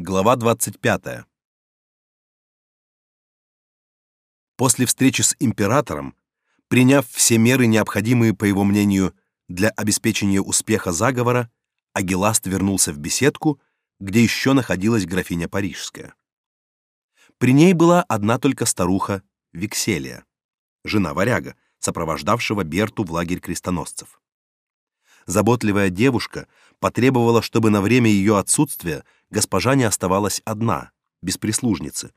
Глава 25. После встречи с императором, приняв все меры, необходимые, по его мнению, для обеспечения успеха заговора, Агиласт вернулся в беседку, где еще находилась графиня Парижская. При ней была одна только старуха Викселия, жена варяга, сопровождавшего Берту в лагерь крестоносцев. Заботливая девушка потребовала, чтобы на время ее отсутствия госпожа не оставалась одна, без прислужницы,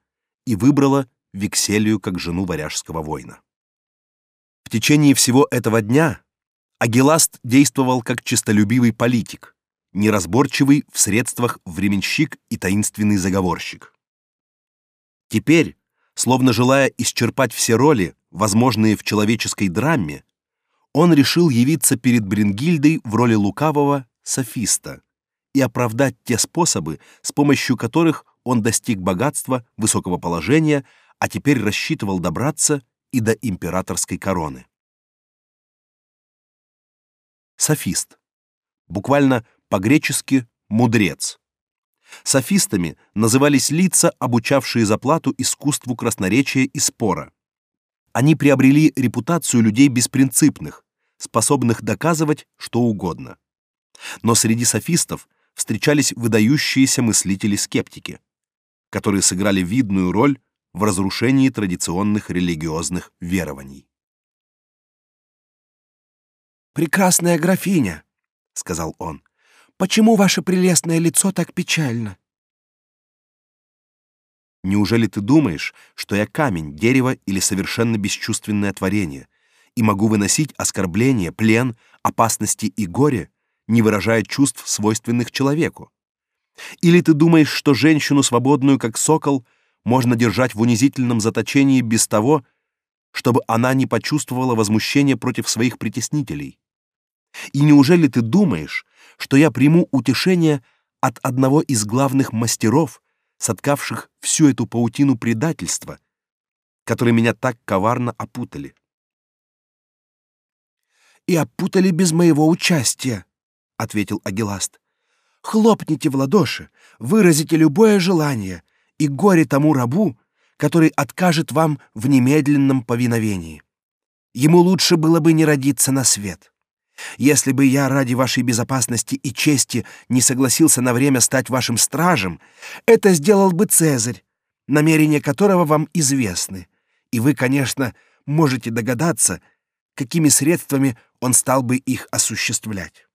и выбрала Викселию как жену варяжского воина. В течение всего этого дня Агиласт действовал как честолюбивый политик, неразборчивый в средствах временщик и таинственный заговорщик. Теперь, словно желая исчерпать все роли, возможные в человеческой драме, он решил явиться перед Брингильдой в роли лукавого софиста и оправдать те способы, с помощью которых он достиг богатства, высокого положения, а теперь рассчитывал добраться и до императорской короны. Софист. Буквально по-гречески мудрец. Софистами назывались лица, обучавшие за плату искусству красноречия и спора. Они приобрели репутацию людей беспринципных, способных доказывать что угодно. Но среди софистов встречались выдающиеся мыслители-скептики, которые сыграли видную роль в разрушении традиционных религиозных верований. «Прекрасная графиня», — сказал он, — «почему ваше прелестное лицо так печально?» Неужели ты думаешь, что я камень, дерево или совершенно бесчувственное творение, и могу выносить оскорбления, плен, опасности и горе, не выражая чувств, свойственных человеку? Или ты думаешь, что женщину свободную, как сокол, можно держать в унизительном заточении без того, чтобы она не почувствовала возмущения против своих притеснителей? И неужели ты думаешь, что я приму утешение от одного из главных мастеров, соткавших всю эту паутину предательства, которые меня так коварно опутали. И опутали без моего участия, ответил Агиласт. Хлопните в ладоши, выразите любое желание, и горе тому рабу, который откажет вам в немедленном повиновении. Ему лучше было бы не родиться на свет. Если бы я ради вашей безопасности и чести не согласился на время стать вашим стражем, это сделал бы Цезарь, намерения которого вам известны. И вы, конечно, можете догадаться, какими средствами он стал бы их осуществлять.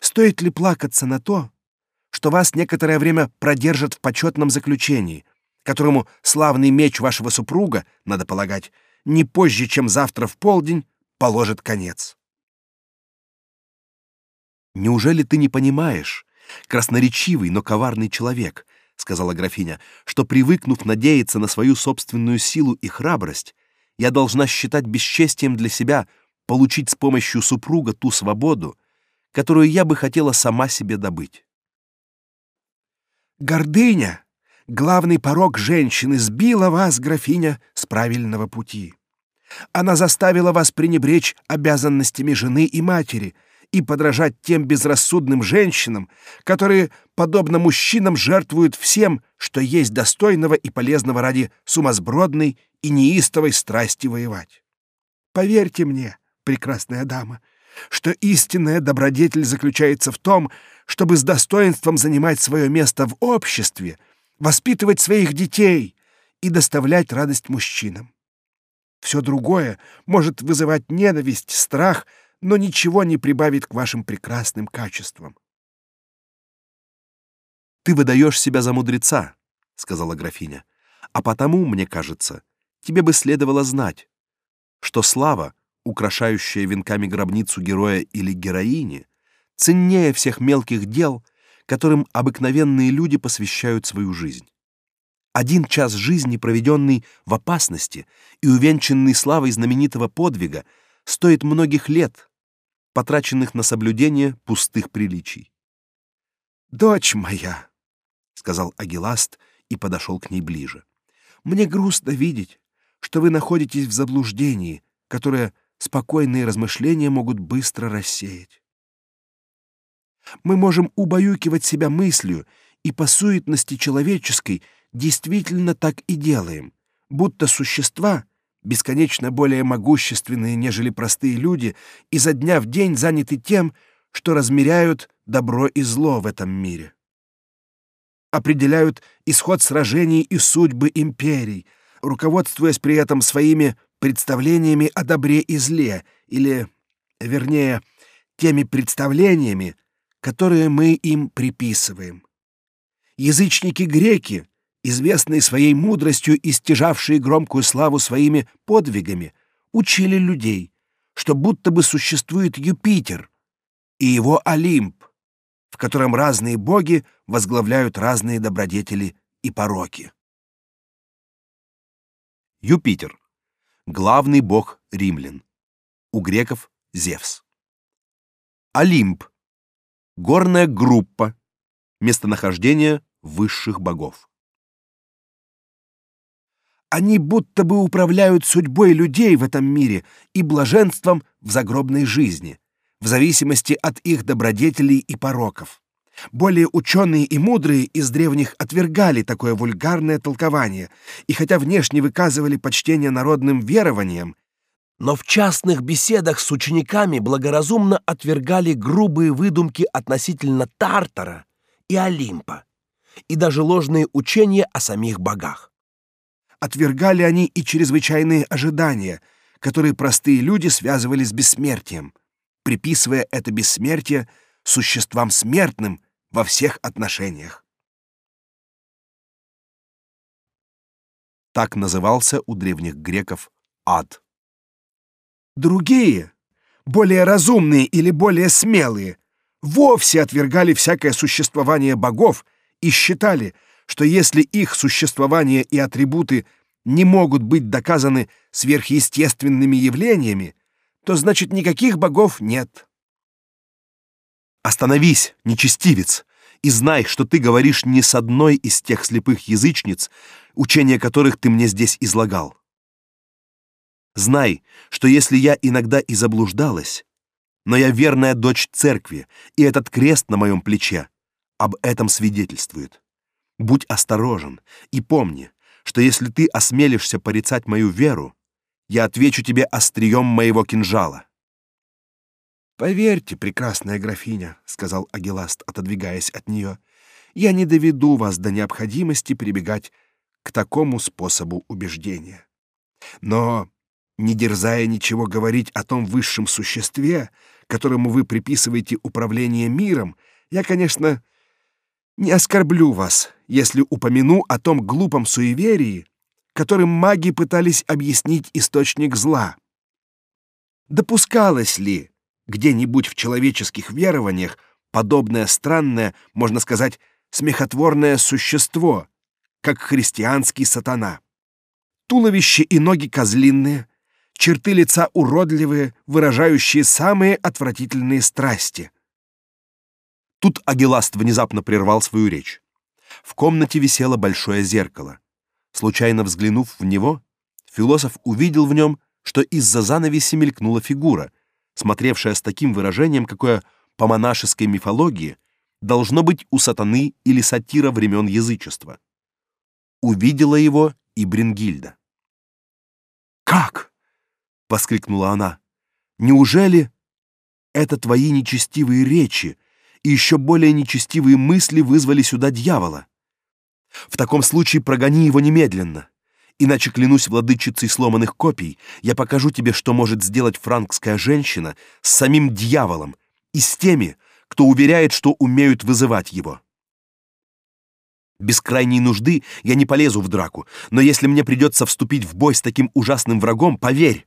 Стоит ли плакаться на то, что вас некоторое время продержат в почетном заключении, которому славный меч вашего супруга, надо полагать, не позже, чем завтра в полдень, положит конец? Неужели ты не понимаешь, красноречивый, но коварный человек, сказала графиня, что привыкнув надеяться на свою собственную силу и храбрость, я должна считать бесчестием для себя получить с помощью супруга ту свободу, которую я бы хотела сама себе добыть. Гордыня, главный порок женщины, сбила вас, графиня, с правильного пути. Она заставила вас пренебречь обязанностями жены и матери, и подражать тем безрассудным женщинам, которые, подобно мужчинам, жертвуют всем, что есть достойного и полезного ради сумасбродной и неистовой страсти воевать. Поверьте мне, прекрасная дама, что истинная добродетель заключается в том, чтобы с достоинством занимать свое место в обществе, воспитывать своих детей и доставлять радость мужчинам. Все другое может вызывать ненависть, страх — но ничего не прибавит к вашим прекрасным качествам. Ты выдаешь себя за мудреца, сказала графиня. А потому, мне кажется, тебе бы следовало знать, что слава, украшающая венками гробницу героя или героини, ценнее всех мелких дел, которым обыкновенные люди посвящают свою жизнь. Один час жизни, проведенный в опасности и увенчанный славой знаменитого подвига, стоит многих лет, потраченных на соблюдение пустых приличий. «Дочь моя», — сказал Агиласт и подошел к ней ближе, — «мне грустно видеть, что вы находитесь в заблуждении, которое спокойные размышления могут быстро рассеять. Мы можем убаюкивать себя мыслью и по суетности человеческой действительно так и делаем, будто существа, бесконечно более могущественные, нежели простые люди, изо дня в день заняты тем, что размеряют добро и зло в этом мире. Определяют исход сражений и судьбы империй, руководствуясь при этом своими представлениями о добре и зле, или, вернее, теми представлениями, которые мы им приписываем. Язычники-греки, известные своей мудростью и стяжавшие громкую славу своими подвигами, учили людей, что будто бы существует Юпитер и его Олимп, в котором разные боги возглавляют разные добродетели и пороки. Юпитер главный бог римлян. У греков Зевс. Олимп горная группа, местонахождение высших богов. Они будто бы управляют судьбой людей в этом мире и блаженством в загробной жизни, в зависимости от их добродетелей и пороков. Более ученые и мудрые из древних отвергали такое вульгарное толкование, и хотя внешне выказывали почтение народным верованиям, но в частных беседах с учениками благоразумно отвергали грубые выдумки относительно Тартара и Олимпа, и даже ложные учения о самих богах. Отвергали они и чрезвычайные ожидания, которые простые люди связывали с бессмертием, приписывая это бессмертие существам смертным во всех отношениях. Так назывался у древних греков ад. Другие, более разумные или более смелые, вовсе отвергали всякое существование богов и считали, что если их существование и атрибуты не могут быть доказаны сверхъестественными явлениями, то значит никаких богов нет. Остановись, нечестивец, и знай, что ты говоришь не с одной из тех слепых язычниц, учения которых ты мне здесь излагал. Знай, что если я иногда и заблуждалась, но я верная дочь церкви, и этот крест на моем плече об этом свидетельствует. Будь осторожен и помни, что если ты осмелишься порицать мою веру, я отвечу тебе острием моего кинжала. Поверьте, прекрасная графиня, сказал Агиласт, отодвигаясь от нее, я не доведу вас до необходимости прибегать к такому способу убеждения. Но не дерзая ничего говорить о том высшем существе, которому вы приписываете управление миром, я, конечно, не оскорблю вас, если упомяну о том глупом суеверии, которым маги пытались объяснить источник зла. Допускалось ли, где-нибудь в человеческих верованиях подобное странное, можно сказать, смехотворное существо, как христианский сатана. Туловище и ноги козлиные, черты лица уродливые, выражающие самые отвратительные страсти. Тут Агиласт внезапно прервал свою речь. В комнате висело большое зеркало. Случайно взглянув в него, философ увидел в нем, что из-за занавеси мелькнула фигура — смотревшая с таким выражением, какое по монашеской мифологии должно быть у сатаны или сатира времен язычества. Увидела его и Брингильда. «Как?» — воскликнула она. «Неужели это твои нечестивые речи и еще более нечестивые мысли вызвали сюда дьявола? В таком случае прогони его немедленно. Иначе клянусь владычицей сломанных копий, я покажу тебе, что может сделать франкская женщина с самим дьяволом и с теми, кто уверяет, что умеют вызывать его. Без крайней нужды я не полезу в драку, но если мне придется вступить в бой с таким ужасным врагом, поверь,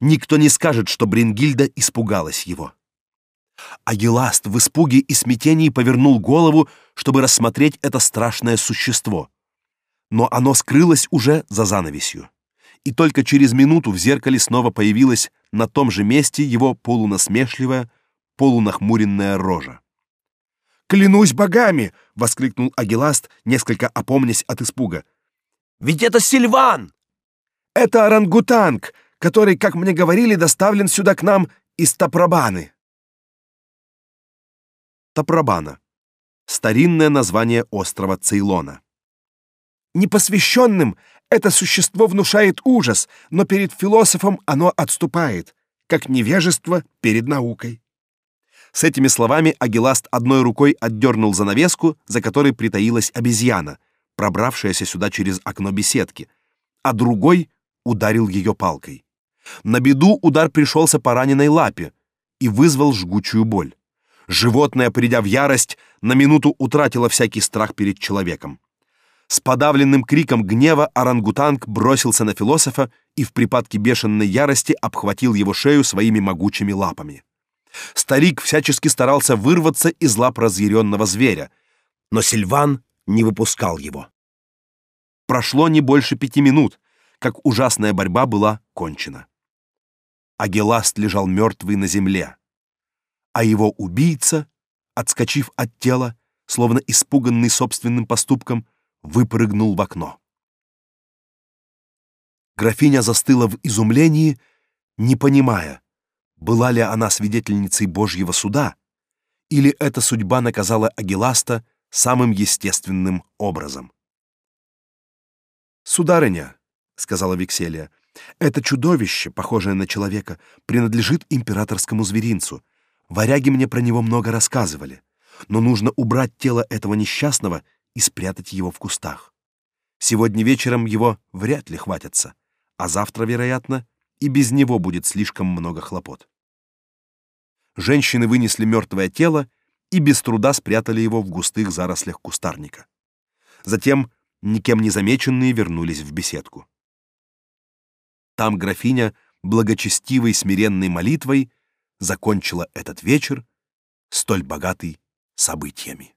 никто не скажет, что Брингильда испугалась его. Агиласт в испуге и смятении повернул голову, чтобы рассмотреть это страшное существо но оно скрылось уже за занавесью. И только через минуту в зеркале снова появилась на том же месте его полунасмешливая, полунахмуренная рожа. «Клянусь богами!» — воскликнул Агиласт, несколько опомнясь от испуга. «Ведь это Сильван! Это орангутанг, который, как мне говорили, доставлен сюда к нам из Тапрабаны». Тапрабана старинное название острова Цейлона. Непосвященным это существо внушает ужас, но перед философом оно отступает, как невежество перед наукой. С этими словами Агиласт одной рукой отдернул занавеску, за которой притаилась обезьяна, пробравшаяся сюда через окно беседки, а другой ударил ее палкой. На беду удар пришелся по раненой лапе и вызвал жгучую боль. Животное, придя в ярость, на минуту утратило всякий страх перед человеком. С подавленным криком гнева орангутанг бросился на философа и в припадке бешеной ярости обхватил его шею своими могучими лапами. Старик всячески старался вырваться из лап разъяренного зверя, но Сильван не выпускал его. Прошло не больше пяти минут, как ужасная борьба была кончена. Агеласт лежал мертвый на земле, а его убийца, отскочив от тела, словно испуганный собственным поступком, выпрыгнул в окно. Графиня застыла в изумлении, не понимая, была ли она свидетельницей Божьего суда, или эта судьба наказала Агиласта самым естественным образом. «Сударыня», — сказала Викселия, — «это чудовище, похожее на человека, принадлежит императорскому зверинцу. Варяги мне про него много рассказывали, но нужно убрать тело этого несчастного и спрятать его в кустах. Сегодня вечером его вряд ли хватится, а завтра, вероятно, и без него будет слишком много хлопот. Женщины вынесли мертвое тело и без труда спрятали его в густых зарослях кустарника. Затем, никем не замеченные, вернулись в беседку. Там графиня благочестивой смиренной молитвой закончила этот вечер, столь богатый событиями.